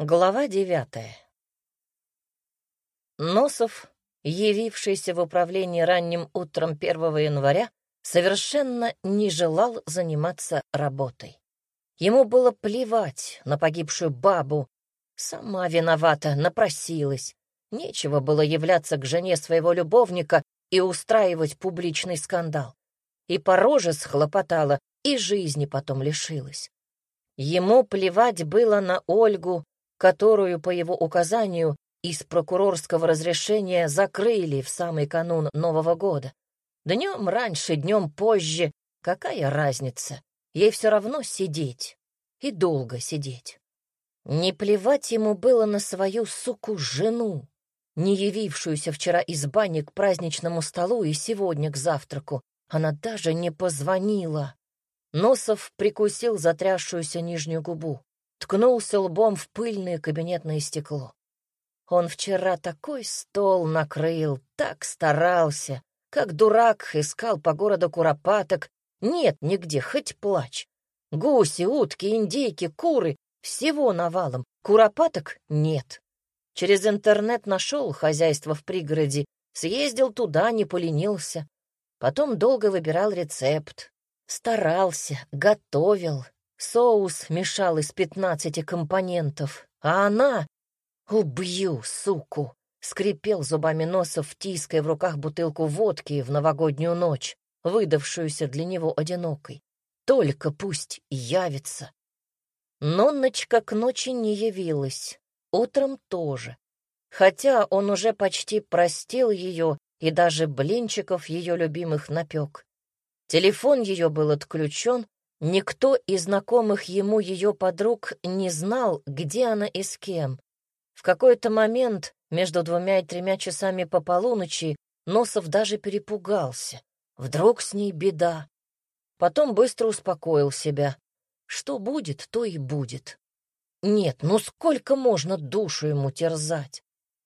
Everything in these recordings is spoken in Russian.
Глава девятая. Носов, явившийся в управление ранним утром 1 января, совершенно не желал заниматься работой. Ему было плевать на погибшую бабу. Сама виновата, напросилась. Нечего было являться к жене своего любовника и устраивать публичный скандал. И по роже схлопотала, и жизни потом лишилась. Ему плевать было на Ольгу, которую, по его указанию, из прокурорского разрешения закрыли в самый канун Нового года. Днем раньше, днем позже, какая разница? Ей все равно сидеть. И долго сидеть. Не плевать ему было на свою суку-жену, не явившуюся вчера из бани к праздничному столу и сегодня к завтраку. Она даже не позвонила. Носов прикусил затрясшуюся нижнюю губу ткнулся лбом в пыльное кабинетное стекло. Он вчера такой стол накрыл, так старался, как дурак искал по городу куропаток. Нет нигде, хоть плачь. Гуси, утки, индейки, куры — всего навалом. Куропаток нет. Через интернет нашел хозяйство в пригороде, съездил туда, не поленился. Потом долго выбирал рецепт. Старался, готовил, Соус мешал из пятнадцати компонентов, а она... «Убью, суку!» — скрипел зубами носа, втиская в руках бутылку водки в новогоднюю ночь, выдавшуюся для него одинокой. «Только пусть явится!» Но ночка к ночи не явилась, утром тоже. Хотя он уже почти простил ее и даже блинчиков ее любимых напек. Телефон ее был отключен, Никто из знакомых ему ее подруг не знал, где она и с кем. В какой-то момент между двумя и тремя часами по полуночи Носов даже перепугался. Вдруг с ней беда. Потом быстро успокоил себя. Что будет, то и будет. Нет, ну сколько можно душу ему терзать?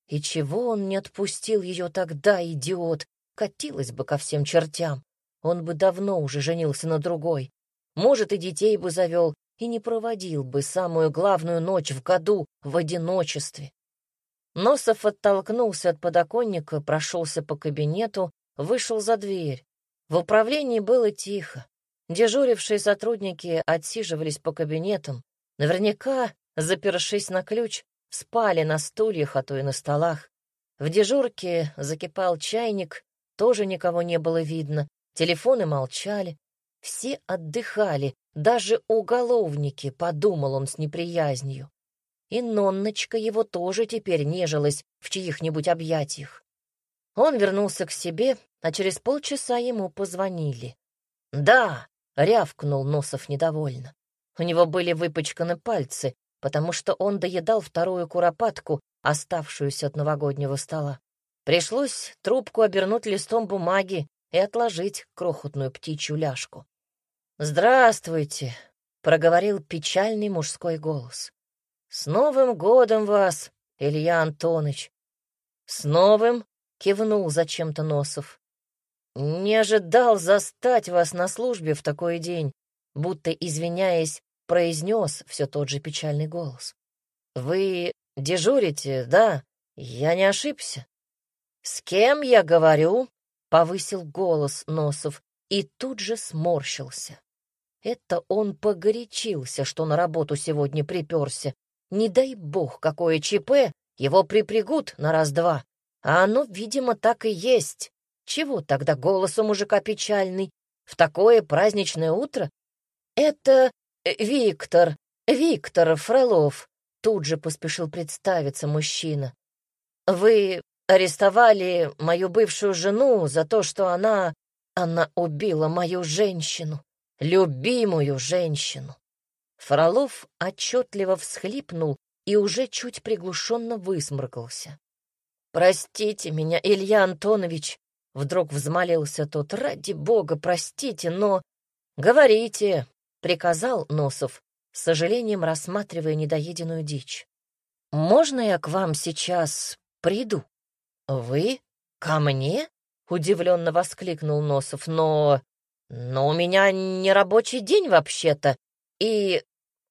И чего он не отпустил ее тогда, идиот? Катилась бы ко всем чертям. Он бы давно уже женился на другой. Может, и детей бы завел, и не проводил бы самую главную ночь в году в одиночестве. Носов оттолкнулся от подоконника, прошелся по кабинету, вышел за дверь. В управлении было тихо. Дежурившие сотрудники отсиживались по кабинетам. Наверняка, запершись на ключ, спали на стульях, а то и на столах. В дежурке закипал чайник, тоже никого не было видно. Телефоны молчали. Все отдыхали, даже уголовники, подумал он с неприязнью. И Нонночка его тоже теперь нежилась в чьих-нибудь объятиях. Он вернулся к себе, а через полчаса ему позвонили. «Да!» — рявкнул Носов недовольно. У него были выпачканы пальцы, потому что он доедал вторую куропатку, оставшуюся от новогоднего стола. Пришлось трубку обернуть листом бумаги и отложить крохотную птичью ляжку. «Здравствуйте», — проговорил печальный мужской голос. «С Новым годом вас, Илья Антонович!» «С новым!» — кивнул зачем-то Носов. «Не ожидал застать вас на службе в такой день», будто, извиняясь, произнес все тот же печальный голос. «Вы дежурите, да? Я не ошибся». «С кем я говорю?» — повысил голос Носов и тут же сморщился. Это он погорячился, что на работу сегодня приперся. Не дай бог, какое ЧП, его припрягут на раз-два. А оно, видимо, так и есть. Чего тогда голос у мужика печальный? В такое праздничное утро? Это э, Виктор, Виктор Фролов. Тут же поспешил представиться мужчина. Вы арестовали мою бывшую жену за то, что она... Она убила мою женщину любимую женщину. Фролов отчетливо всхлипнул и уже чуть приглушенно высморкался. «Простите меня, Илья Антонович!» — вдруг взмолился тот. «Ради бога, простите, но...» «Говорите!» — приказал Носов, с сожалением рассматривая недоеденную дичь. «Можно я к вам сейчас приду?» «Вы? Ко мне?» — удивленно воскликнул Носов. «Но «Но у меня не рабочий день вообще-то. И...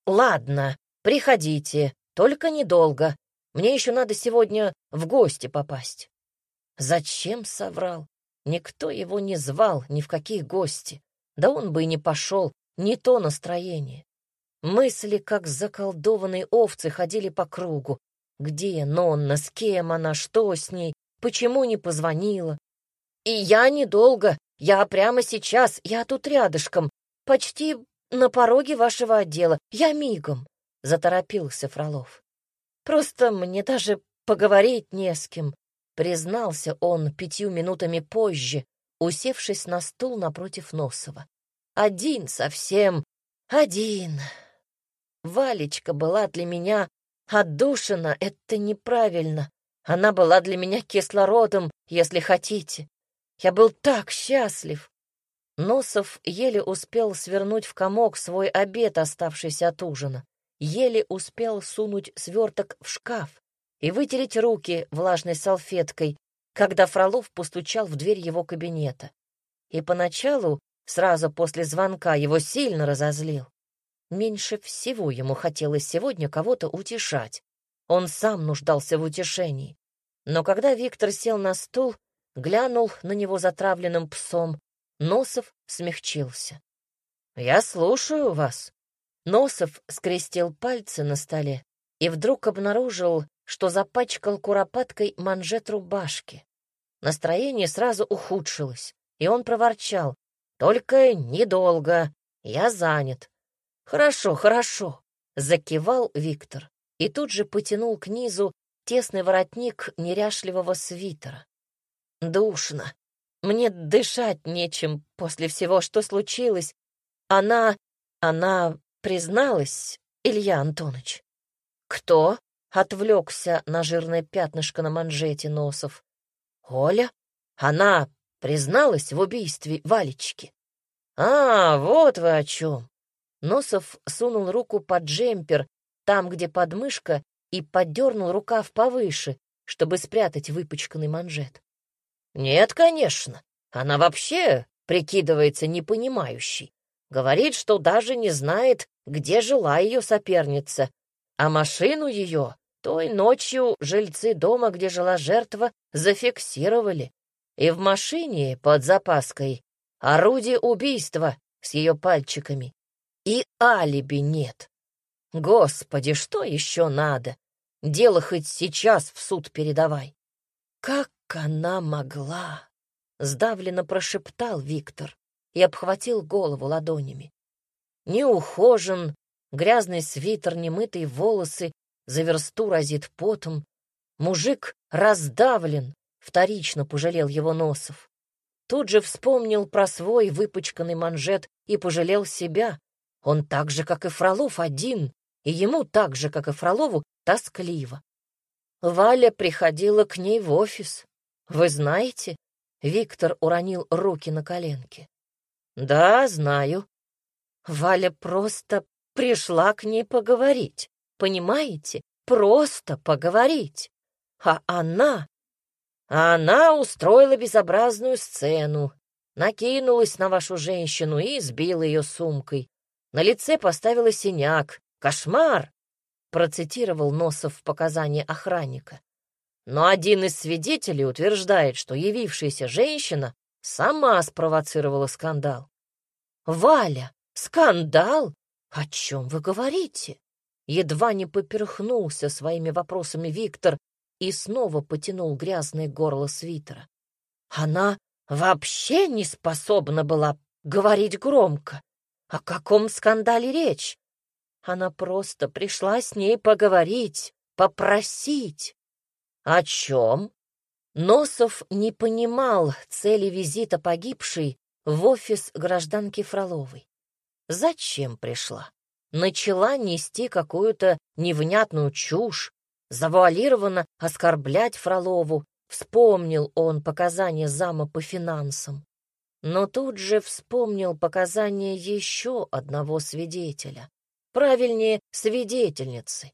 Ладно, приходите. Только недолго. Мне еще надо сегодня в гости попасть». Зачем соврал? Никто его не звал ни в какие гости. Да он бы и не пошел, не то настроение. Мысли, как заколдованные овцы, ходили по кругу. Где Нонна, с кем она, что с ней, почему не позвонила? И я недолго, я прямо сейчас, я тут рядышком, почти на пороге вашего отдела, я мигом, — заторопился Фролов. Просто мне даже поговорить не с кем, — признался он пятью минутами позже, усевшись на стул напротив Носова. Один совсем, один. Валечка была для меня отдушина, это неправильно. Она была для меня кислородом, если хотите. Я был так счастлив. Носов еле успел свернуть в комок свой обед, оставшийся от ужина. Еле успел сунуть сверток в шкаф и вытереть руки влажной салфеткой, когда Фролов постучал в дверь его кабинета. И поначалу, сразу после звонка, его сильно разозлил. Меньше всего ему хотелось сегодня кого-то утешать. Он сам нуждался в утешении. Но когда Виктор сел на стул, глянул на него затравленным псом, Носов смягчился. «Я слушаю вас». Носов скрестил пальцы на столе и вдруг обнаружил, что запачкал куропаткой манжет рубашки. Настроение сразу ухудшилось, и он проворчал. «Только недолго, я занят». «Хорошо, хорошо», — закивал Виктор и тут же потянул к низу тесный воротник неряшливого свитера. «Душно. Мне дышать нечем после всего, что случилось. Она... она призналась, Илья Антонович». «Кто?» — отвлекся на жирное пятнышко на манжете носов. «Оля? Она призналась в убийстве Валечки». «А, вот вы о чем!» Носов сунул руку под джемпер, там, где подмышка, и поддернул рукав повыше, чтобы спрятать выпачканный манжет. «Нет, конечно. Она вообще прикидывается непонимающей. Говорит, что даже не знает, где жила ее соперница, а машину ее той ночью жильцы дома, где жила жертва, зафиксировали. И в машине под запаской орудие убийства с ее пальчиками. И алиби нет. Господи, что еще надо? Дело хоть сейчас в суд передавай. Как она могла? Сдавленно прошептал Виктор и обхватил голову ладонями. Неухожен, грязный свитер, немытые волосы, за версту разит потом. Мужик раздавлен, вторично пожалел его носов. Тут же вспомнил про свой выпачканный манжет и пожалел себя. Он так же, как и Фролов, один, и ему так же, как и Фролову, тоскливо. Валя приходила к ней в офис. Вы знаете? Виктор уронил руки на коленки. Да, знаю. Валя просто пришла к ней поговорить. Понимаете? Просто поговорить. А она... А она устроила безобразную сцену, накинулась на вашу женщину и сбила ее сумкой. На лице поставила синяк. Кошмар! Процитировал Носов показания охранника. Но один из свидетелей утверждает, что явившаяся женщина сама спровоцировала скандал. «Валя, скандал? О чем вы говорите?» Едва не поперхнулся своими вопросами Виктор и снова потянул грязное горло свитера. Она вообще не способна была говорить громко. О каком скандале речь? Она просто пришла с ней поговорить, попросить. О чем? Носов не понимал цели визита погибшей в офис гражданки Фроловой. Зачем пришла? Начала нести какую-то невнятную чушь, завуалированно оскорблять Фролову, вспомнил он показания зама по финансам. Но тут же вспомнил показания еще одного свидетеля, правильнее, свидетельницы.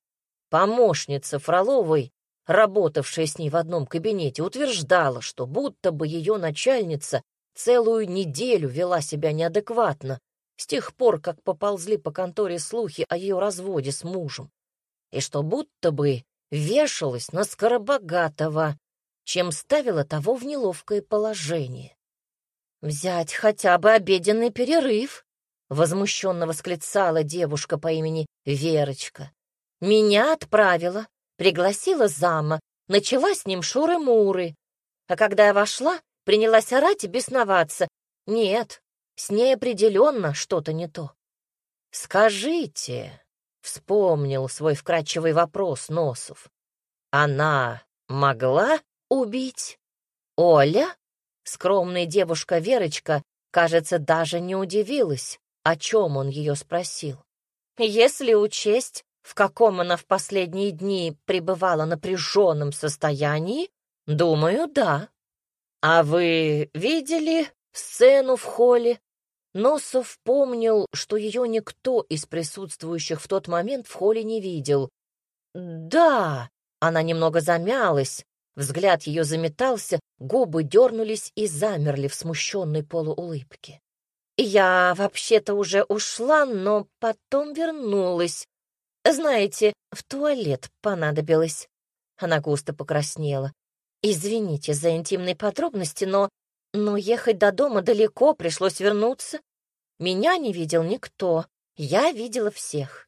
Помощница Фроловой работавшая с ней в одном кабинете, утверждала, что будто бы ее начальница целую неделю вела себя неадекватно с тех пор, как поползли по конторе слухи о ее разводе с мужем. и что будто бы вешалась на Скоробогатого, чем ставила того в неловкое положение. «Взять хотя бы обеденный перерыв», — возмущенно восклицала девушка по имени Верочка. «Меня отправила, пригласила зама, начала с ним шуры-муры. А когда я вошла, принялась орать и бесноваться. Нет, с ней определенно что-то не то. «Скажите», — вспомнил свой вкрадчивый вопрос Носов, «она могла убить Оля?» Скромная девушка Верочка, кажется, даже не удивилась, о чем он ее спросил. Если учесть, в каком она в последние дни пребывала напряженном состоянии, думаю, да. А вы видели сцену в холле? Носов помнил, что ее никто из присутствующих в тот момент в холле не видел. Да, она немного замялась, Взгляд ее заметался, губы дернулись и замерли в смущенной полуулыбке. Я вообще-то уже ушла, но потом вернулась. Знаете, в туалет понадобилось. Она густо покраснела. Извините за интимные подробности, но... Но ехать до дома далеко, пришлось вернуться. Меня не видел никто, я видела всех.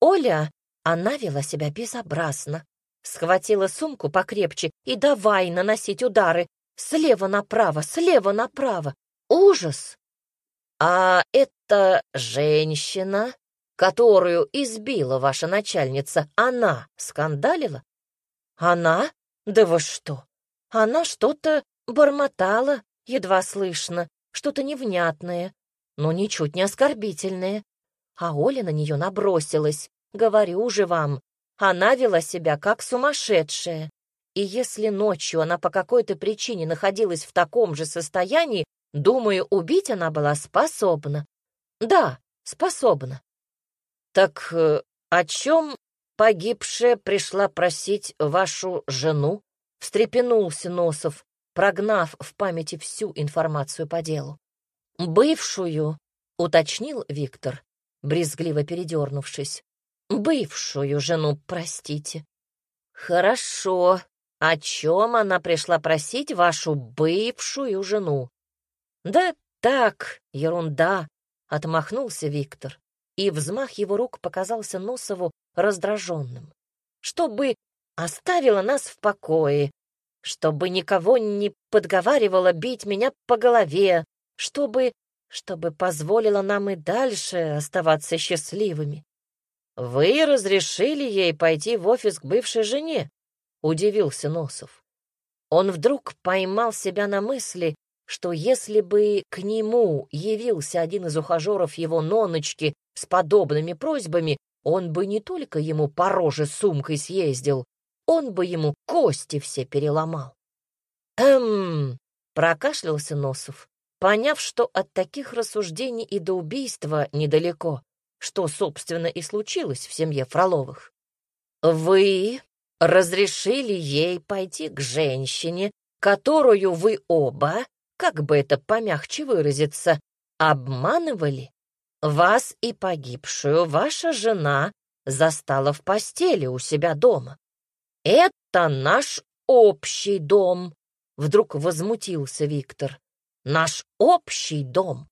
Оля, она вела себя безобразно. Схватила сумку покрепче и давай наносить удары. Слева направо, слева направо. Ужас! А это женщина, которую избила ваша начальница, она скандалила? Она? Да вы что? Она что-то бормотала, едва слышно, что-то невнятное, но ничуть не оскорбительное. А Оля на нее набросилась. Говорю же вам, она вела себя как сумасшедшая. И если ночью она по какой-то причине находилась в таком же состоянии, думаю, убить она была способна. Да, способна. Так э, о чем погибшая пришла просить вашу жену? Встрепенулся Носов, прогнав в памяти всю информацию по делу. «Бывшую», — уточнил Виктор, брезгливо передернувшись. Бывшую жену, простите. Хорошо. О чем она пришла просить вашу бывшую жену? Да так, ерунда, отмахнулся Виктор, и взмах его рук показался Носову раздраженным. Чтобы оставила нас в покое, чтобы никого не подговаривала бить меня по голове, чтобы... чтобы позволила нам и дальше оставаться счастливыми. «Вы разрешили ей пойти в офис к бывшей жене?» — удивился Носов. Он вдруг поймал себя на мысли, что если бы к нему явился один из ухажеров его ноночки с подобными просьбами, он бы не только ему по роже сумкой съездил, он бы ему кости все переломал. «Эм...» — прокашлялся Носов, поняв, что от таких рассуждений и до убийства недалеко что, собственно, и случилось в семье Фроловых. Вы разрешили ей пойти к женщине, которую вы оба, как бы это помягче выразиться, обманывали? Вас и погибшую ваша жена застала в постели у себя дома. Это наш общий дом, вдруг возмутился Виктор. Наш общий дом.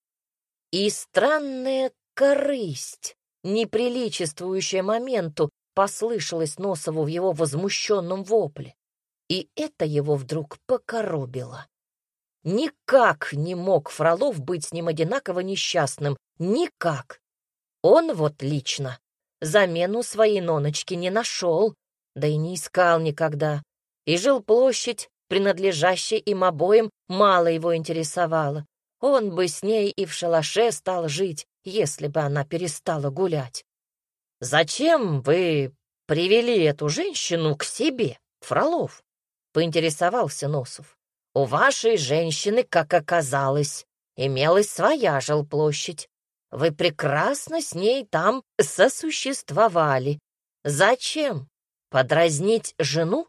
И странная корысть, неприличествующая моменту, послышалась Носову в его возмущенном вопле. И это его вдруг покоробило. Никак не мог Фролов быть с ним одинаково несчастным. Никак. Он вот лично замену своей ноночки не нашел, да и не искал никогда. И жил площадь, принадлежащая им обоим, мало его интересовала. Он бы с ней и в шалаше стал жить, если бы она перестала гулять. «Зачем вы привели эту женщину к себе, Фролов?» — поинтересовался Носов. «У вашей женщины, как оказалось, имелась своя жилплощадь. Вы прекрасно с ней там сосуществовали. Зачем? Подразнить жену?»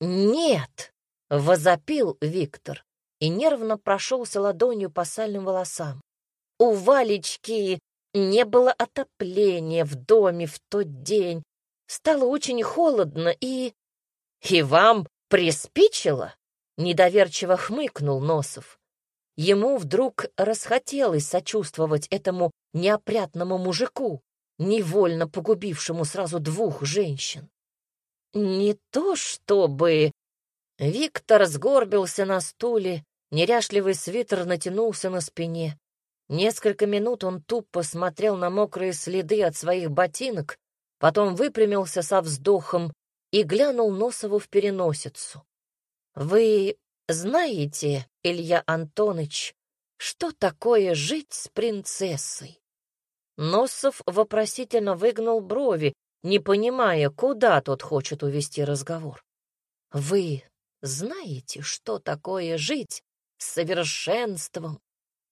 «Нет!» — возопил Виктор и нервно прошелся ладонью по сальным волосам. У Валечки не было отопления в доме в тот день. стало очень холодно и... И вам приспичило? Недоверчиво хмыкнул Носов. Ему вдруг расхотелось сочувствовать этому неопрятному мужику, невольно погубившему сразу двух женщин. Не то чтобы... Виктор сгорбился на стуле, неряшливый свитер натянулся на спине. Несколько минут он тупо смотрел на мокрые следы от своих ботинок, потом выпрямился со вздохом и глянул Носову в переносицу. «Вы знаете, Илья Антонович, что такое жить с принцессой?» Носов вопросительно выгнул брови, не понимая, куда тот хочет увести разговор. «Вы знаете, что такое жить с совершенством,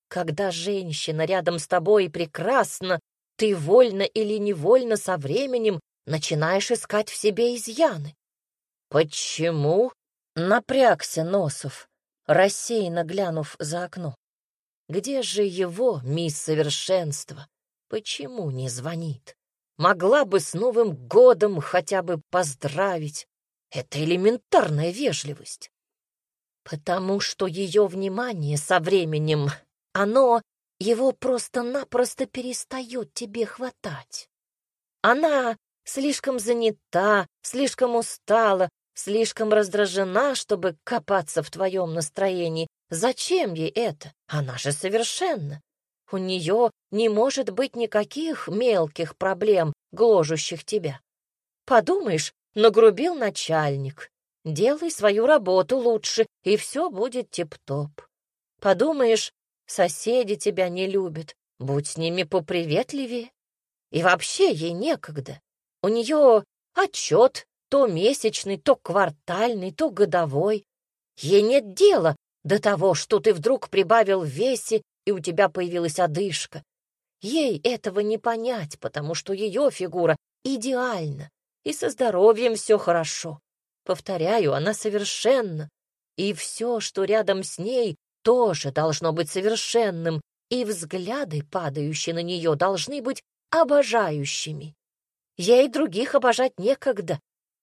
когда женщина рядом с тобой прекрасна, ты вольно или невольно со временем начинаешь искать в себе изъяны. Почему? Напрягся Носов, рассеянно глянув за окно. Где же его, мисс Совершенство? Почему не звонит? Могла бы с Новым годом хотя бы поздравить. Это элементарная вежливость. Потому что ее внимание со временем оно его просто-напросто перестает тебе хватать. Она слишком занята, слишком устала, слишком раздражена, чтобы копаться в твоем настроении. Зачем ей это? Она же совершенно. У нее не может быть никаких мелких проблем, гложущих тебя. Подумаешь, нагрубил начальник. Делай свою работу лучше, и все будет тип-топ. Подумаешь, Соседи тебя не любят, будь с ними поприветливее. И вообще ей некогда. У нее отчет то месячный, то квартальный, то годовой. Ей нет дела до того, что ты вдруг прибавил в весе, и у тебя появилась одышка. Ей этого не понять, потому что ее фигура идеальна, и со здоровьем все хорошо. Повторяю, она совершенна, и все, что рядом с ней, тоже должно быть совершенным, и взгляды, падающие на нее, должны быть обожающими. Ей других обожать некогда.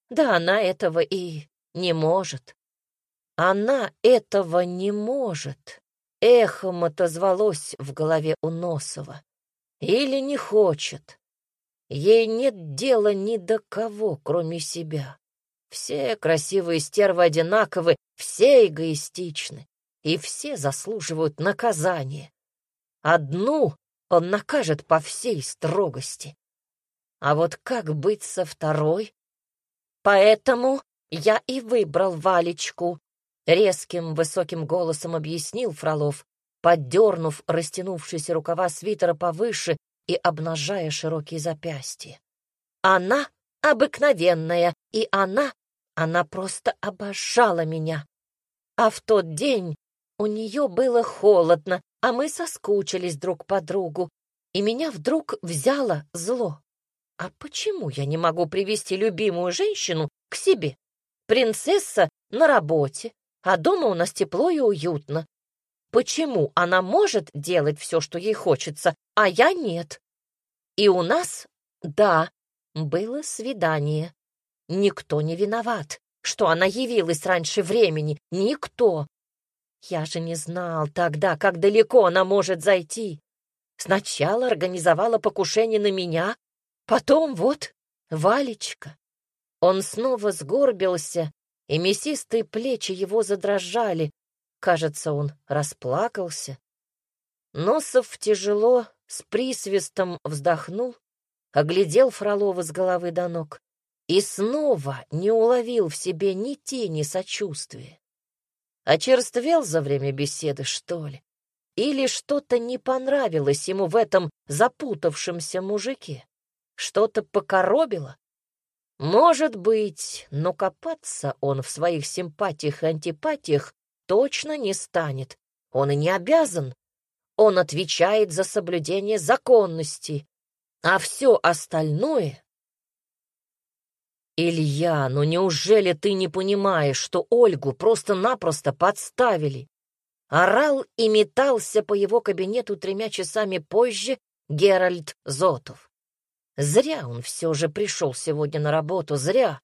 Да она этого и не может. Она этого не может. Эхом отозвалось в голове у Носова. Или не хочет. Ей нет дела ни до кого, кроме себя. Все красивые стервы одинаковы, все эгоистичны и все заслуживают наказания. Одну он накажет по всей строгости. А вот как быть со второй? Поэтому я и выбрал Валечку, резким высоким голосом объяснил Фролов, поддернув растянувшиеся рукава свитера повыше и обнажая широкие запястья. Она обыкновенная, и она, она просто обожала меня. А в тот день у нее было холодно, а мы соскучились друг по другу, и меня вдруг взяло зло. А почему я не могу привести любимую женщину к себе? Принцесса на работе, а дома у нас тепло и уютно. Почему она может делать все, что ей хочется, а я нет? И у нас, да, было свидание. Никто не виноват, что она явилась раньше времени. Никто. Я же не знал тогда, как далеко она может зайти. Сначала организовала покушение на меня, потом вот Валечка. Он снова сгорбился, и мясистые плечи его задрожали. Кажется, он расплакался. Носов тяжело, с присвистом вздохнул, оглядел Фролова с головы до ног и снова не уловил в себе ни тени сочувствия. Очерствел за время беседы, что ли? Или что-то не понравилось ему в этом запутавшемся мужике? Что-то покоробило? Может быть, но копаться он в своих симпатиях и антипатиях точно не станет. Он и не обязан. Он отвечает за соблюдение законности, а все остальное «Илья, ну неужели ты не понимаешь, что Ольгу просто-напросто подставили?» Орал и метался по его кабинету тремя часами позже Геральт Зотов. Зря он все же пришел сегодня на работу, зря.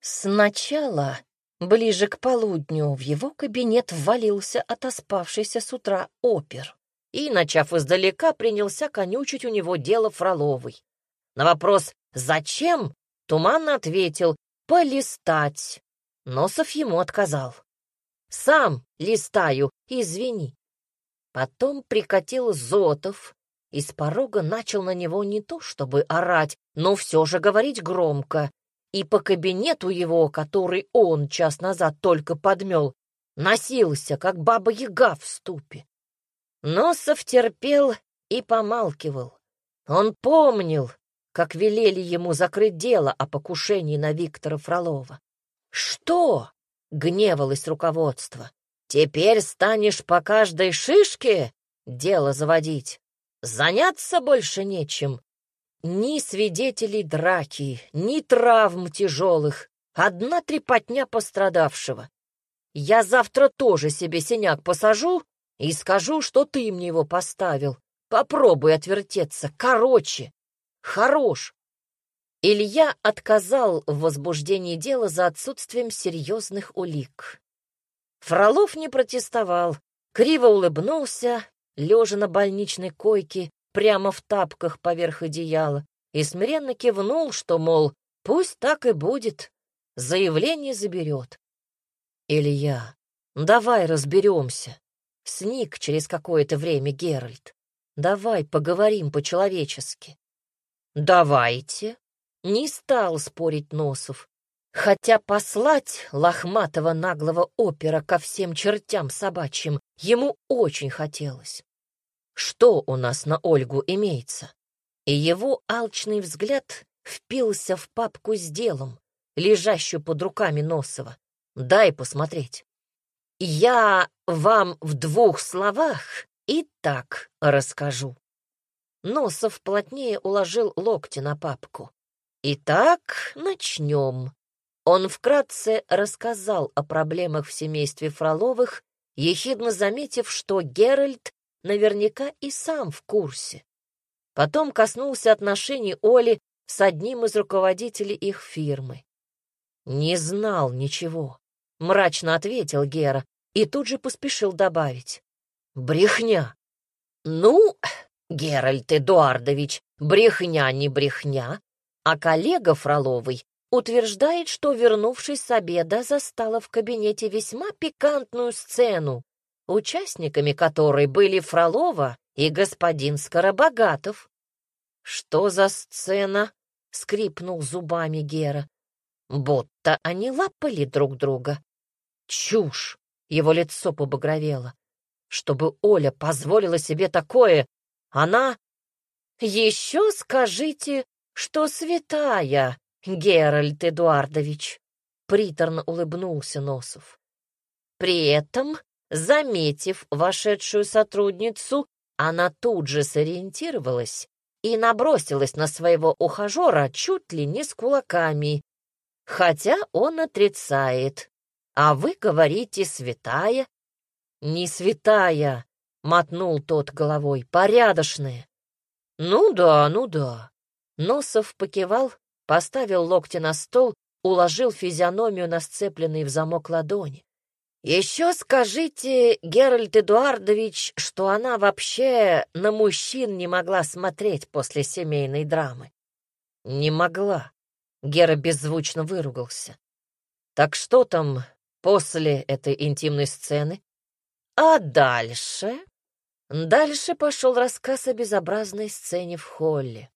Сначала, ближе к полудню, в его кабинет ввалился отоспавшийся с утра опер и, начав издалека, принялся конючить у него дело Фроловой. На вопрос «Зачем?» Туманно ответил «Полистать». Носов ему отказал. «Сам листаю, извини». Потом прикатил Зотов и с порога начал на него не то чтобы орать, но все же говорить громко. И по кабинету его, который он час назад только подмел, носился, как баба-яга в ступе. Носов терпел и помалкивал. Он помнил, как велели ему закрыть дело о покушении на Виктора Фролова. «Что?» — гневалось руководство. «Теперь станешь по каждой шишке дело заводить. Заняться больше нечем. Ни свидетелей драки, ни травм тяжелых. Одна трепотня пострадавшего. Я завтра тоже себе синяк посажу и скажу, что ты мне его поставил. Попробуй отвертеться. Короче, хорош. Илья отказал в возбуждении дела за отсутствием серьезных улик. Фролов не протестовал, криво улыбнулся, лежа на больничной койке, прямо в тапках поверх одеяла, и смиренно кивнул, что, мол, пусть так и будет, заявление заберет. Илья, давай разберемся. Сник через какое-то время Геральт. Давай поговорим по-человечески. Давайте. Не стал спорить Носов, хотя послать лохматого наглого опера ко всем чертям собачьим ему очень хотелось. Что у нас на Ольгу имеется? И его алчный взгляд впился в папку с делом, лежащую под руками Носова. Дай посмотреть. Я вам в двух словах и так расскажу. Носов плотнее уложил локти на папку. Итак, начнем. Он вкратце рассказал о проблемах в семействе Фроловых, ехидно заметив, что Геральт наверняка и сам в курсе. Потом коснулся отношений Оли с одним из руководителей их фирмы. «Не знал ничего», — мрачно ответил Гера и тут же поспешил добавить. «Брехня». «Ну, Геральт Эдуардович, брехня не брехня, а коллега Фроловой утверждает, что, вернувшись с обеда, застала в кабинете весьма пикантную сцену, участниками которой были Фролова и господин Скоробогатов. «Что за сцена?» — скрипнул зубами Гера. Будто они лапали друг друга. Чушь! Его лицо побагровело. Чтобы Оля позволила себе такое, она... Еще скажите, что святая, Геральт Эдуардович, приторно улыбнулся Носов. При этом, заметив вошедшую сотрудницу, она тут же сориентировалась и набросилась на своего ухажера чуть ли не с кулаками, хотя он отрицает. А вы говорите «святая». «Не святая», — мотнул тот головой, — «порядочная». «Ну да, ну да». Носов покивал, поставил локти на стол, уложил физиономию на сцепленные в замок ладони. «Еще скажите, Геральт Эдуардович, что она вообще на мужчин не могла смотреть после семейной драмы». «Не могла», — Гера беззвучно выругался. «Так что там после этой интимной сцены? А дальше? Дальше пошел рассказ о безобразной сцене в холле.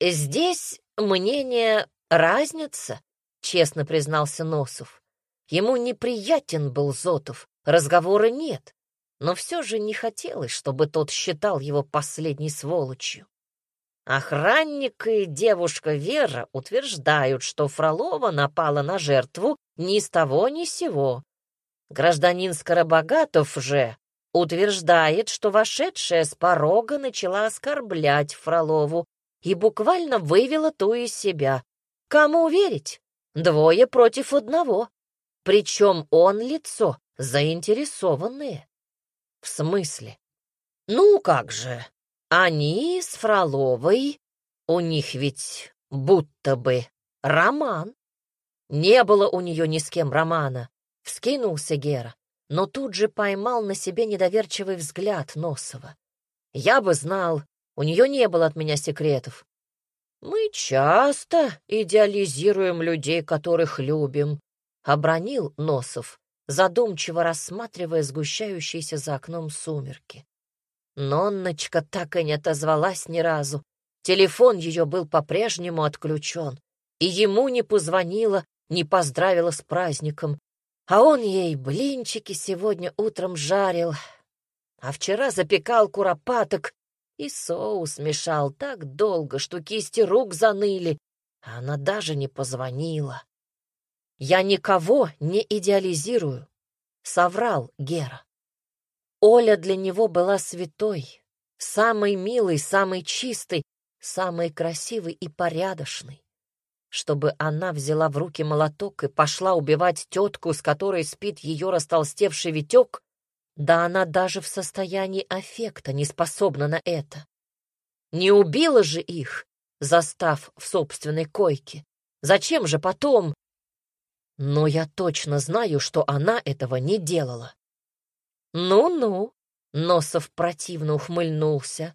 Здесь мнение разница, честно признался Носов. Ему неприятен был Зотов, разговора нет, но все же не хотелось, чтобы тот считал его последней сволочью. Охранник и девушка Вера утверждают, что Фролова напала на жертву ни с того ни с сего. Гражданин Скоробогатов же утверждает, что вошедшая с порога начала оскорблять Фролову и буквально вывела ту из себя. Кому верить? Двое против одного. Причем он лицо заинтересованное. В смысле? Ну как же, они с Фроловой У них ведь будто бы роман. Не было у нее ни с кем романа, вскинулся Гера, но тут же поймал на себе недоверчивый взгляд Носова. Я бы знал, у нее не было от меня секретов. Мы часто идеализируем людей, которых любим, обронил Носов, задумчиво рассматривая сгущающиеся за окном сумерки. Нонночка так и не отозвалась ни разу. Телефон ее был по-прежнему отключен, и ему не позвонила, не поздравила с праздником, а он ей блинчики сегодня утром жарил, а вчера запекал куропаток и соус мешал так долго, что кисти рук заныли, а она даже не позвонила. «Я никого не идеализирую», — соврал Гера. Оля для него была святой, самой милой, самой чистой, самой красивой и порядочной. Чтобы она взяла в руки молоток и пошла убивать тетку, с которой спит ее растолстевший Витек, да она даже в состоянии аффекта не способна на это. Не убила же их, застав в собственной койке. Зачем же потом? Но я точно знаю, что она этого не делала. «Ну-ну», — Носов противно ухмыльнулся,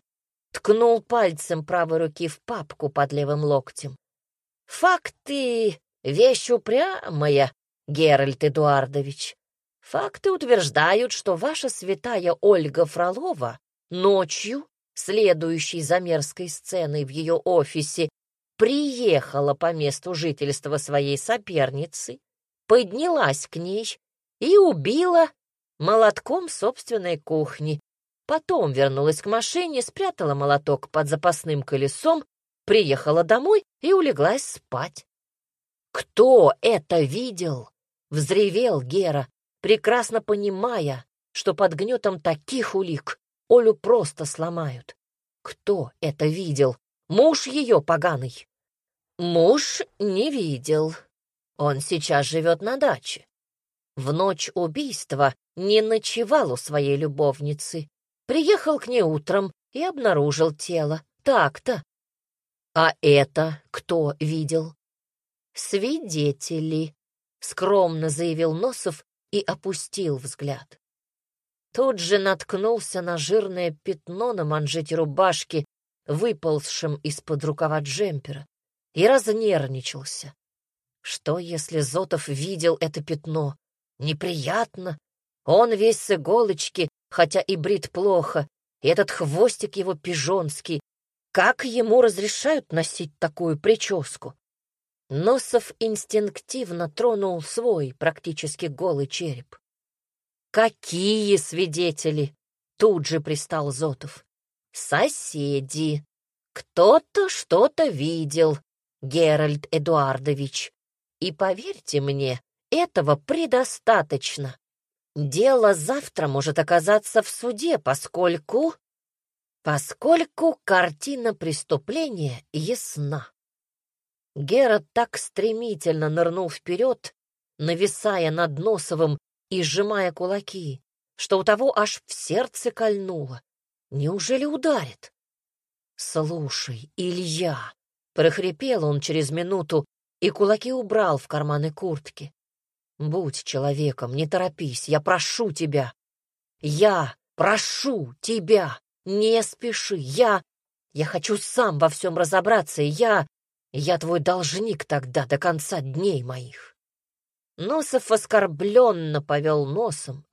ткнул пальцем правой руки в папку под левым локтем. «Факты — вещь упрямая, Геральт Эдуардович. Факты утверждают, что ваша святая Ольга Фролова ночью, следующей за мерзкой сценой в ее офисе, приехала по месту жительства своей соперницы, поднялась к ней и убила молотком собственной кухни. Потом вернулась к машине, спрятала молоток под запасным колесом, приехала домой и улеглась спать. «Кто это видел?» — взревел Гера, прекрасно понимая, что под гнетом таких улик Олю просто сломают. Кто это видел? Муж ее поганый. Муж не видел. Он сейчас живет на даче. В ночь убийства не ночевал у своей любовницы. Приехал к ней утром и обнаружил тело. Так-то. А это кто видел? Свидетели, скромно заявил Носов и опустил взгляд. Тут же наткнулся на жирное пятно на манжете рубашки, выползшем из-под рукава джемпера, и разнервничался. Что, если Зотов видел это пятно? Неприятно. Он весь с иголочки, хотя и брит плохо, и этот хвостик его пижонский. Как ему разрешают носить такую прическу? Носов инстинктивно тронул свой практически голый череп. «Какие свидетели?» — тут же пристал Зотов. «Соседи. Кто-то что-то видел, Геральт Эдуардович. И поверьте мне, этого предостаточно. Дело завтра может оказаться в суде, поскольку... Поскольку картина преступления ясна. Гера так стремительно нырнул вперед, нависая над Носовым и сжимая кулаки, что у того аж в сердце кольнуло. Неужели ударит? «Слушай, Илья!» — прохрипел он через минуту и кулаки убрал в карманы куртки. Будь человеком, не торопись, я прошу тебя. Я прошу тебя, не спеши, я... Я хочу сам во всем разобраться, и я... Я твой должник тогда до конца дней моих. Носов оскорбленно повел носом.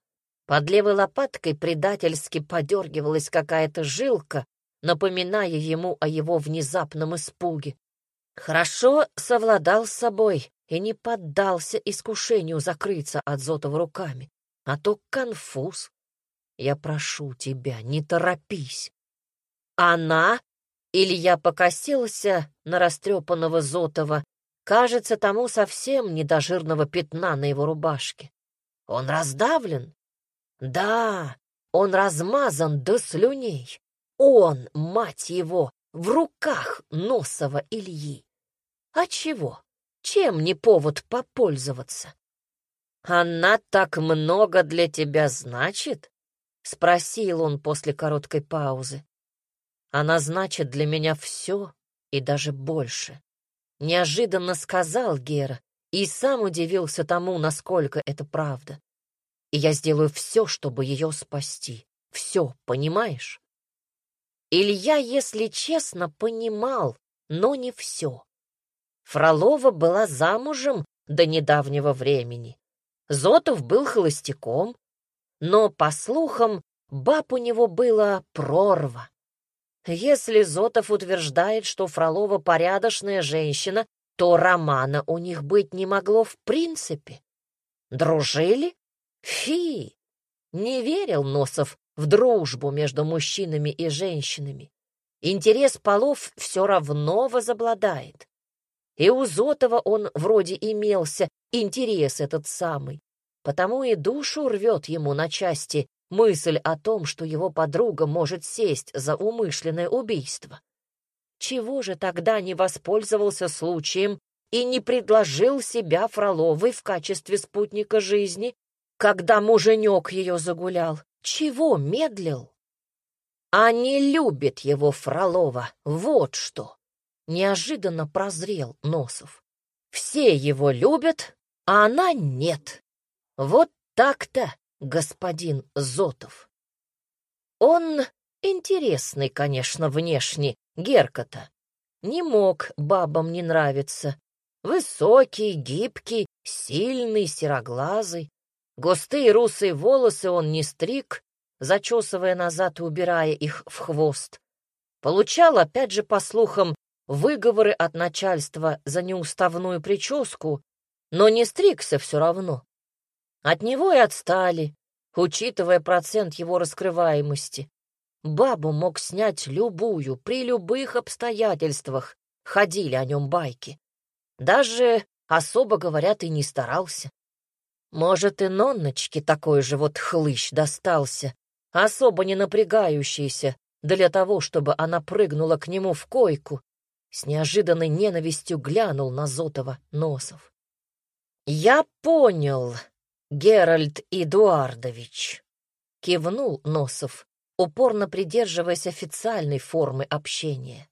Под левой лопаткой предательски подергивалась какая-то жилка, напоминая ему о его внезапном испуге. Хорошо совладал с собой, и не поддался искушению закрыться от Зотова руками, а то конфуз. Я прошу тебя, не торопись. Она, или я покосился на растрепанного Зотова, кажется, тому совсем не до жирного пятна на его рубашке. Он раздавлен? Да, он размазан до слюней. Он, мать его, в руках Носова Ильи. А чего? Чем не повод попользоваться? «Она так много для тебя значит?» — спросил он после короткой паузы. «Она значит для меня все, и даже больше. Неожиданно сказал Гера и сам удивился тому, насколько это правда. И я сделаю все, чтобы ее спасти. Все, понимаешь? Илья, если честно, понимал, но не все. Фролова была замужем до недавнего времени. Зотов был холостяком, но, по слухам, баб у него было прорва. Если Зотов утверждает, что Фролова порядочная женщина, то романа у них быть не могло в принципе. Дружили? Фи! Не верил Носов в дружбу между мужчинами и женщинами. Интерес полов все равно возобладает. И у Зотова он вроде имелся, интерес этот самый. Потому и душу рвет ему на части мысль о том, что его подруга может сесть за умышленное убийство. Чего же тогда не воспользовался случаем и не предложил себя Фроловой в качестве спутника жизни, когда муженек ее загулял? Чего медлил? А не любит его Фролова, вот что! Неожиданно прозрел Носов. Все его любят, а она нет. Вот так-то, господин Зотов. Он интересный, конечно, внешне, Геркота. Не мог бабам не нравиться. Высокий, гибкий, сильный, сероглазый. Густые русые волосы он не стриг, зачесывая назад и убирая их в хвост. Получал, опять же, по слухам, выговоры от начальства за неуставную прическу, но не стригся все равно. От него и отстали, учитывая процент его раскрываемости. Бабу мог снять любую, при любых обстоятельствах, ходили о нем байки. Даже, особо говорят, и не старался. Может, и Нонночке такой же вот хлыщ достался, особо не напрягающийся для того, чтобы она прыгнула к нему в койку. С неожиданной ненавистью глянул на Зотова Носов. «Я понял, Геральт Эдуардович», — кивнул Носов, упорно придерживаясь официальной формы общения.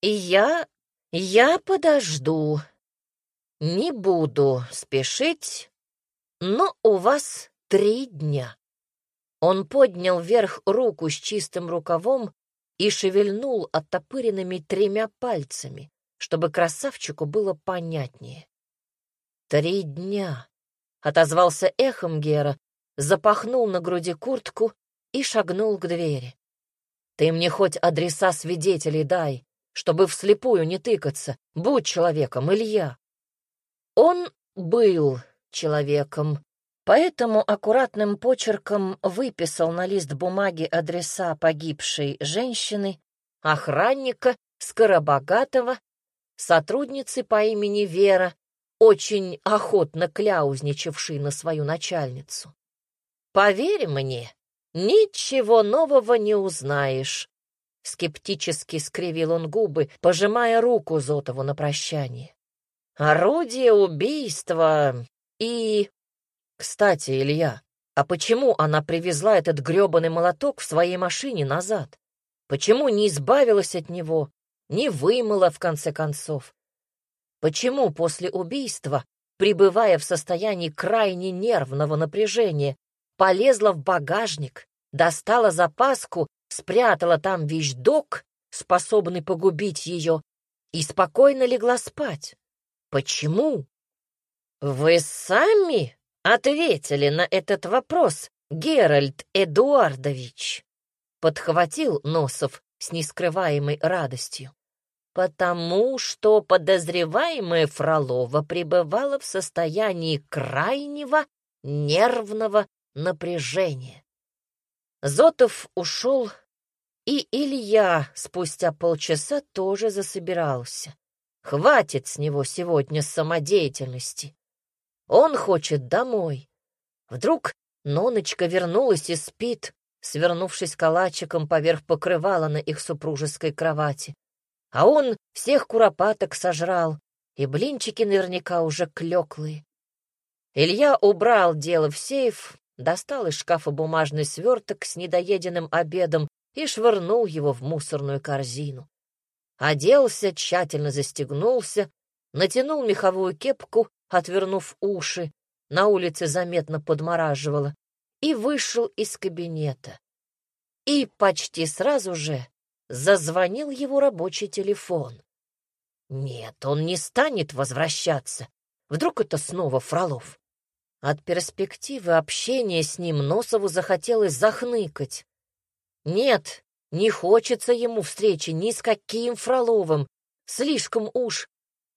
«И я... я подожду. Не буду спешить, но у вас три дня». Он поднял вверх руку с чистым рукавом и шевельнул оттопыренными тремя пальцами, чтобы красавчику было понятнее. «Три дня!» — отозвался эхом Гера, запахнул на груди куртку и шагнул к двери. «Ты мне хоть адреса свидетелей дай, чтобы вслепую не тыкаться. Будь человеком, Илья!» Он был человеком, поэтому аккуратным почерком выписал на лист бумаги адреса погибшей женщины, охранника, скоробогатого, сотрудницы по имени Вера, очень охотно кляузничавшей на свою начальницу. «Поверь мне, ничего нового не узнаешь», — скептически скривил он губы, пожимая руку Зотову на прощание. «Орудие убийства и кстати, Илья, а почему она привезла этот грёбаный молоток в своей машине назад? Почему не избавилась от него, не вымыла в конце концов? Почему после убийства, пребывая в состоянии крайне нервного напряжения, полезла в багажник, достала запаску, спрятала там вещдок, способный погубить ее, и спокойно легла спать? Почему? Вы сами ответили на этот вопрос, Геральт Эдуардович?» Подхватил Носов с нескрываемой радостью. «Потому что подозреваемая Фролова пребывала в состоянии крайнего нервного напряжения». Зотов ушел, и Илья спустя полчаса тоже засобирался. Хватит с него сегодня самодеятельности. Он хочет домой. Вдруг Ноночка вернулась и спит, свернувшись калачиком поверх покрывала на их супружеской кровати. А он всех куропаток сожрал, и блинчики наверняка уже клеклые. Илья убрал дело в сейф, достал из шкафа бумажный сверток с недоеденным обедом и швырнул его в мусорную корзину. оделся, тщательно застегнулся, натянул меховую кепку, отвернув уши, на улице заметно подмораживало, и вышел из кабинета. И почти сразу же зазвонил его рабочий телефон. Нет, он не станет возвращаться. Вдруг это снова Фролов? От перспективы общения с ним Носову захотелось захныкать. Нет, не хочется ему встречи ни с каким Фроловым. Слишком уж,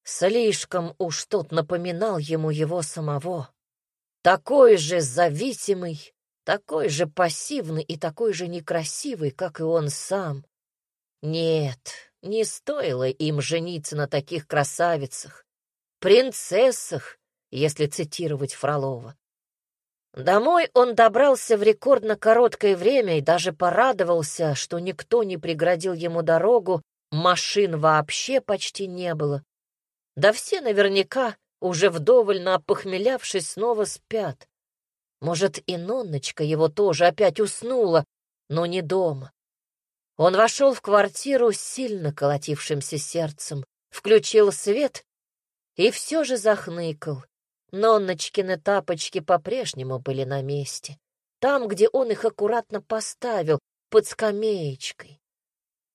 слишком уж тот напоминал ему его самого. Такой же зависимый, такой же пассивный и такой же некрасивый, как и он сам. Нет, не стоило им жениться на таких красавицах, принцессах, если цитировать Фролова. Домой он добрался в рекордно короткое время и даже порадовался, что никто не преградил ему дорогу, машин вообще почти не было. Да все наверняка, уже вдоволь напохмелявшись, снова спят. Может, и Нонночка его тоже опять уснула, но не дома. Он вошел в квартиру с сильно колотившимся сердцем, включил свет и все же захныкал. Нонночкины тапочки по-прежнему были на месте, там, где он их аккуратно поставил, под скамеечкой.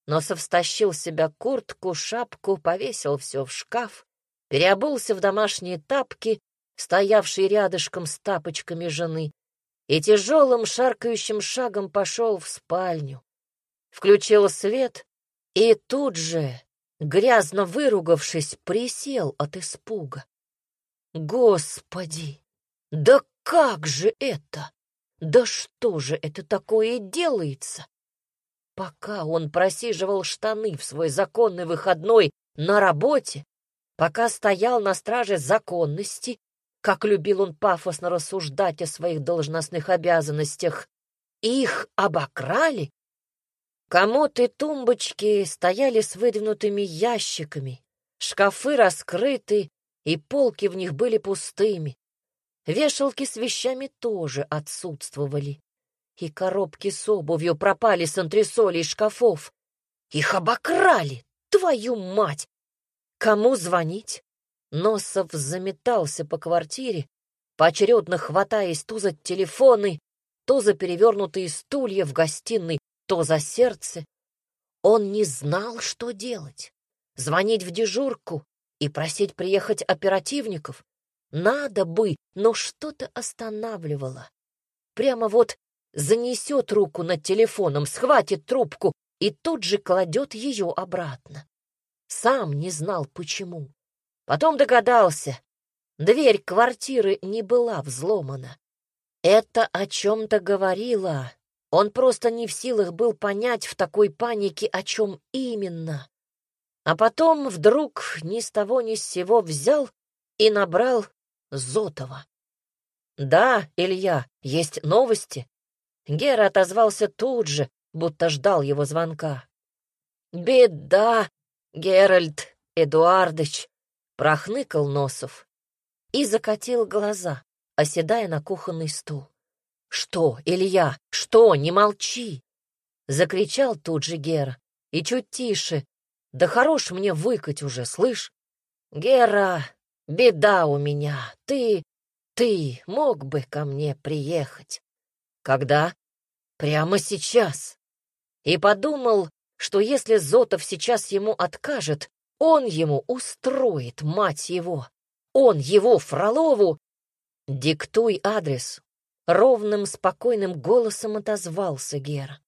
Носов стащил себя куртку, шапку, повесил все в шкаф, переобулся в домашние тапки, стоявшие рядышком с тапочками жены, и тяжелым шаркающим шагом пошел в спальню включил свет и тут же, грязно выругавшись, присел от испуга. Господи, да как же это? Да что же это такое делается? Пока он просиживал штаны в свой законный выходной на работе, пока стоял на страже законности, как любил он пафосно рассуждать о своих должностных обязанностях, их обокрали Комоды тумбочки стояли с выдвинутыми ящиками, шкафы раскрыты, и полки в них были пустыми. Вешалки с вещами тоже отсутствовали. И коробки с обувью пропали с антресолей шкафов. Их обокрали, твою мать! Кому звонить? Носов заметался по квартире, поочередно хватаясь то за телефоны, то за перевернутые стулья в гостиной, то за сердце. Он не знал, что делать. Звонить в дежурку и просить приехать оперативников. Надо бы, но что-то останавливало. Прямо вот занесет руку над телефоном, схватит трубку и тут же кладет ее обратно. Сам не знал, почему. Потом догадался. Дверь квартиры не была взломана. Это о чем-то говорило, он просто не в силах был понять в такой панике, о чем именно. А потом вдруг ни с того ни с сего взял и набрал Зотова. «Да, Илья, есть новости?» Гера отозвался тут же, будто ждал его звонка. «Беда, Геральт Эдуардыч!» — прохныкал Носов и закатил глаза, оседая на кухонный стул. «Что, Илья, что, не молчи!» Закричал тут же Гера, и чуть тише. «Да хорош мне выкать уже, слышь? Гера, беда у меня, ты, ты мог бы ко мне приехать?» «Когда?» «Прямо сейчас!» И подумал, что если Зотов сейчас ему откажет, он ему устроит, мать его. Он его, Фролову. Диктуй адрес, Ровным, спокойным голосом отозвался Гера.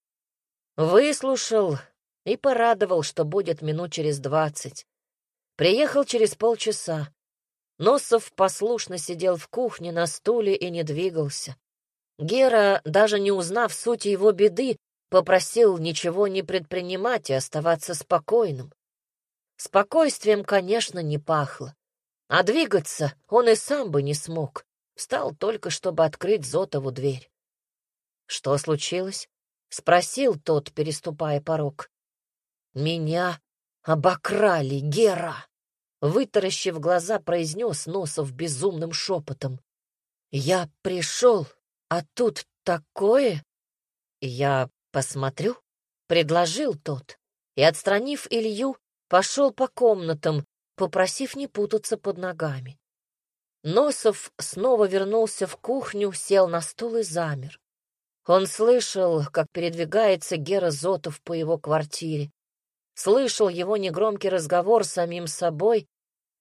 Выслушал и порадовал, что будет минут через двадцать. Приехал через полчаса. Носов послушно сидел в кухне на стуле и не двигался. Гера, даже не узнав сути его беды, попросил ничего не предпринимать и оставаться спокойным. Спокойствием, конечно, не пахло. А двигаться он и сам бы не смог. Встал только, чтобы открыть Зотову дверь. «Что случилось?» — спросил тот, переступая порог. «Меня обокрали, Гера!» Вытаращив глаза, произнес Носов безумным шепотом. «Я пришел, а тут такое...» «Я посмотрю», — предложил тот, и, отстранив Илью, пошел по комнатам, попросив не путаться под ногами. Носов снова вернулся в кухню, сел на стул и замер. Он слышал, как передвигается Гера Зотов по его квартире, слышал его негромкий разговор с самим собой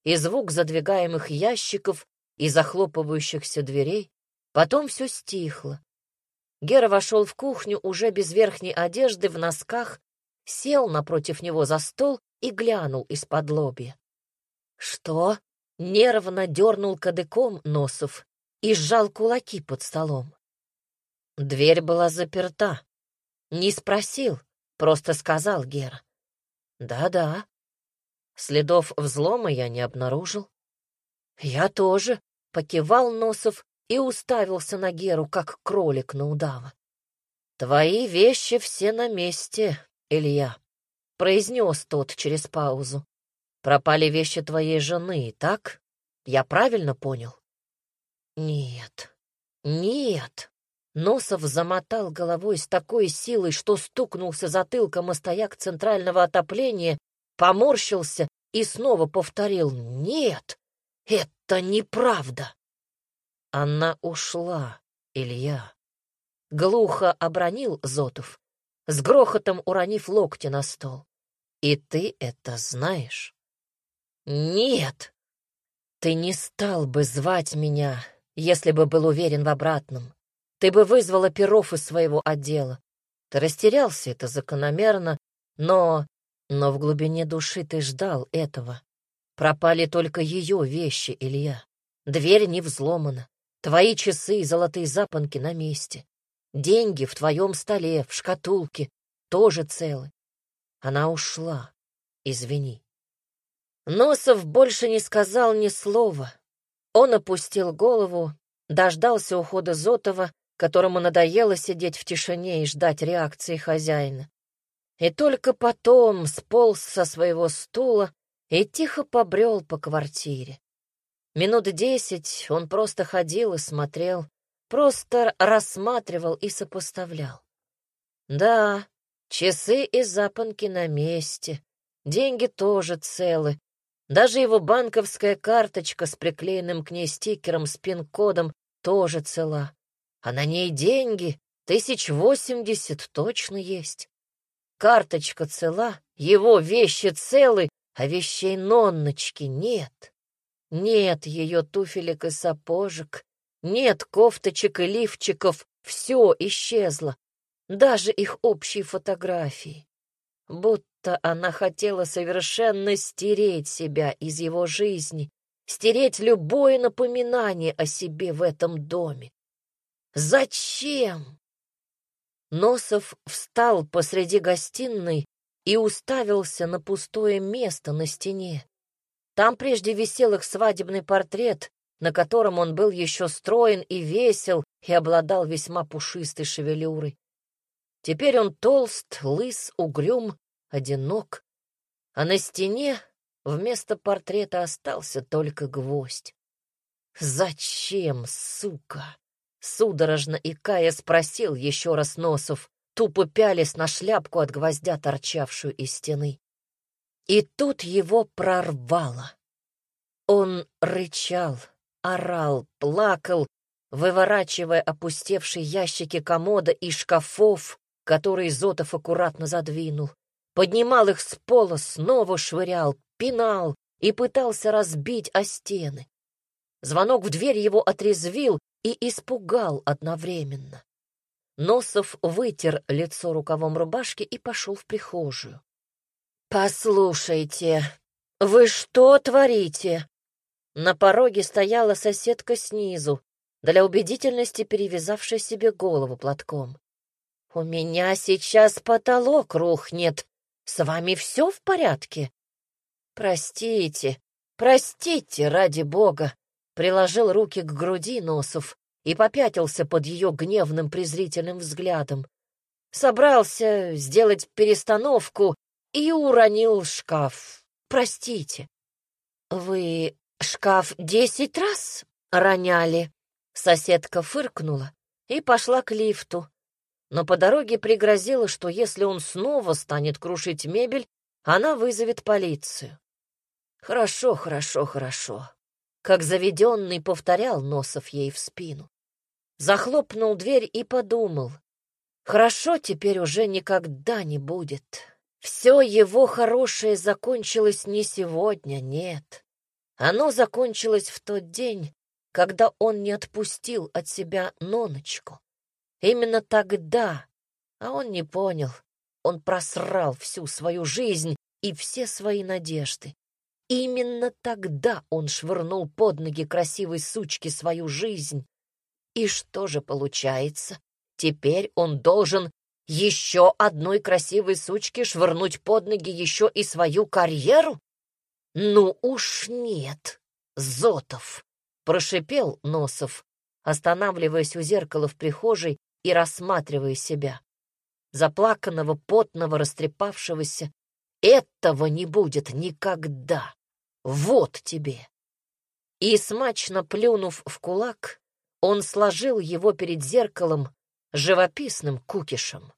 и звук задвигаемых ящиков и захлопывающихся дверей. Потом все стихло. Гера вошел в кухню уже без верхней одежды, в носках, сел напротив него за стол и глянул из-под лобья. «Что?» — нервно дернул кадыком Носов и сжал кулаки под столом. Дверь была заперта. Не спросил, просто сказал Гера. «Да-да». Следов взлома я не обнаружил. «Я тоже», — покивал Носов и уставился на Геру, как кролик на удава. «Твои вещи все на месте, Илья», — произнес тот через паузу. «Пропали вещи твоей жены, так? Я правильно понял?» «Нет, нет». Носов замотал головой с такой силой, что стукнулся затылком о стояк центрального отопления, поморщился и снова повторил «Нет, это неправда». Она ушла, Илья. Глухо обронил Зотов, с грохотом уронив локти на стол. И ты это знаешь? Нет. Ты не стал бы звать меня, если бы был уверен в обратном. Ты бы вызвала перов из своего отдела. Ты растерялся, это закономерно, но... Но в глубине души ты ждал этого. Пропали только ее вещи, Илья. Дверь не взломана. Твои часы и золотые запонки на месте. Деньги в твоем столе, в шкатулке, тоже целы. Она ушла. Извини. Носов больше не сказал ни слова. Он опустил голову, дождался ухода Зотова, которому надоело сидеть в тишине и ждать реакции хозяина. И только потом сполз со своего стула и тихо побрел по квартире. Минут десять он просто ходил и смотрел, просто рассматривал и сопоставлял. Да, часы и запонки на месте, деньги тоже целы, даже его банковская карточка с приклеенным к ней стикером с пин-кодом тоже цела. А на ней деньги, тысяч восемьдесят точно есть. Карточка цела, его вещи целы, а вещей Нонночки нет. Нет ее туфелек и сапожек, нет кофточек и лифчиков, все исчезло, даже их общие фотографии. Будто она хотела совершенно стереть себя из его жизни, стереть любое напоминание о себе в этом доме. Зачем? Носов встал посреди гостиной и уставился на пустое место на стене. Там прежде висел их свадебный портрет, на котором он был еще строен и весел и обладал весьма пушистой шевелюрой. Теперь он толст, лыс, угрюм, одинок, а на стене вместо портрета остался только гвоздь. «Зачем, сука?» — судорожно икая спросил еще раз Носов, тупо пялись на шляпку от гвоздя, торчавшую из стены. И тут его прорвало. Он рычал, орал, плакал, выворачивая опустевшие ящики комода и шкафов, которые Зотов аккуратно задвинул. Поднимал их с пола, снова швырял, пинал и пытался разбить о стены. Звонок в дверь его отрезвил и испугал одновременно. Носов вытер лицо рукавом рубашки и пошел в прихожую. «Послушайте, вы что творите?» На пороге стояла соседка снизу, для убедительности перевязавшая себе голову платком. «У меня сейчас потолок рухнет. С вами все в порядке?» «Простите, простите, ради бога!» Приложил руки к груди Носов и попятился под ее гневным презрительным взглядом. Собрался сделать перестановку и уронил шкаф. Простите. Вы шкаф десять раз роняли? Соседка фыркнула и пошла к лифту, но по дороге пригрозила, что если он снова станет крушить мебель, она вызовет полицию. Хорошо, хорошо, хорошо. Как заведенный повторял Носов ей в спину. Захлопнул дверь и подумал. Хорошо теперь уже никогда не будет. Все его хорошее закончилось не сегодня, нет. Оно закончилось в тот день, когда он не отпустил от себя Ноночку. Именно тогда, а он не понял, он просрал всю свою жизнь и все свои надежды. Именно тогда он швырнул под ноги красивой сучке свою жизнь. И что же получается? Теперь он должен еще одной красивой сучке швырнуть под ноги еще и свою карьеру? Ну уж нет, Зотов, прошипел Носов, останавливаясь у зеркала в прихожей и рассматривая себя. Заплаканного, потного, растрепавшегося. Этого не будет никогда. Вот тебе. И, смачно плюнув в кулак, он сложил его перед зеркалом живописным кукишем.